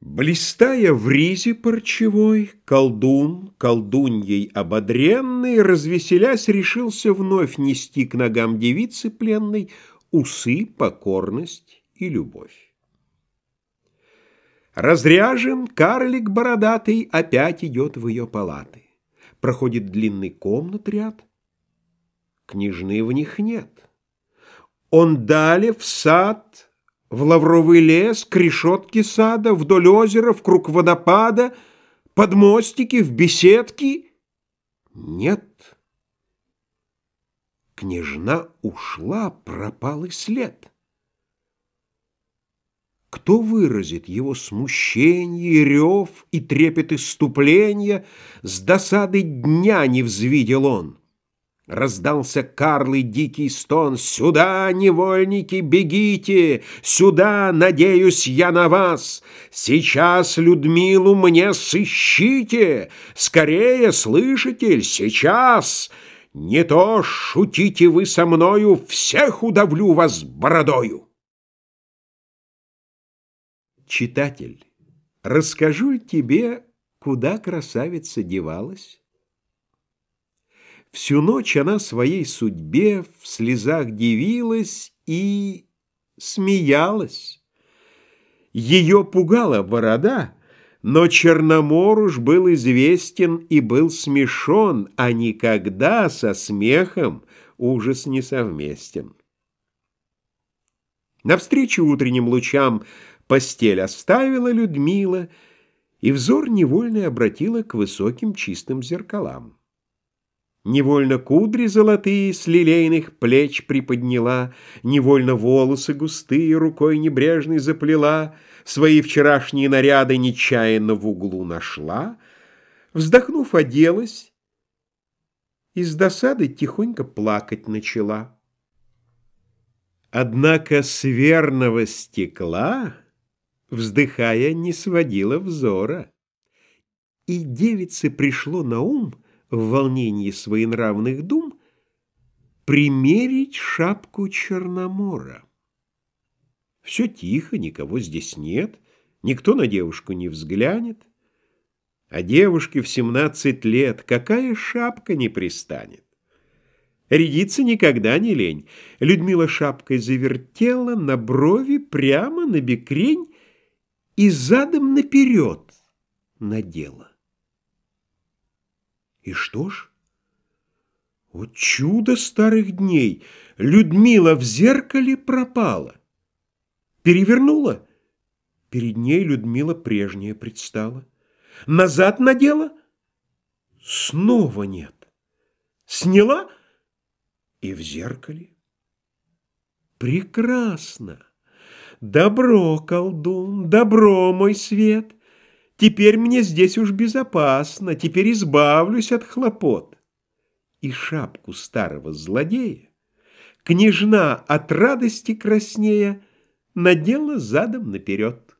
Блистая в ризе парчевой, колдун, колдуньей ободренный, развеселясь, решился вновь нести к ногам девицы пленной усы, покорность и любовь. Разряжен карлик бородатый опять идет в ее палаты. Проходит длинный комнат ряд, княжны в них нет. Он далее в сад в лавровый лес, к решетке сада, вдоль озера, в круг водопада, под мостики, в беседки. Нет. Княжна ушла, пропал и след. Кто выразит его смущение, рев и трепет иступления, С досады дня не взвидел он? Раздался Карлый дикий стон. «Сюда, невольники, бегите! Сюда, надеюсь я на вас! Сейчас Людмилу мне сыщите! Скорее, слышите, сейчас! Не то шутите вы со мною, Всех удавлю вас бородою!» Читатель, расскажу тебе, куда красавица девалась? Всю ночь она своей судьбе в слезах дивилась и смеялась. Ее пугала борода, но Черномор уж был известен и был смешон, а никогда со смехом ужас не совместен. Навстречу утренним лучам постель оставила Людмила, и взор невольно обратила к высоким чистым зеркалам. Невольно кудри золотые с лилейных плеч приподняла, Невольно волосы густые рукой небрежной заплела, Свои вчерашние наряды нечаянно в углу нашла, Вздохнув, оделась и с досады тихонько плакать начала. Однако с верного стекла, вздыхая, не сводила взора. И девице пришло на ум — в волнении своенравных дум примерить шапку Черномора. Все тихо, никого здесь нет, никто на девушку не взглянет. А девушке в семнадцать лет какая шапка не пристанет? Рядиться никогда не лень. Людмила шапкой завертела на брови прямо на бекрень и задом наперед надела. И что ж? Вот чудо старых дней! Людмила в зеркале пропала. Перевернула. Перед ней Людмила прежняя предстала. Назад надела. Снова нет. Сняла и в зеркале. Прекрасно! Добро, колдун, добро, мой свет! Теперь мне здесь уж безопасно, теперь избавлюсь от хлопот. И шапку старого злодея княжна от радости краснея надела задом наперед.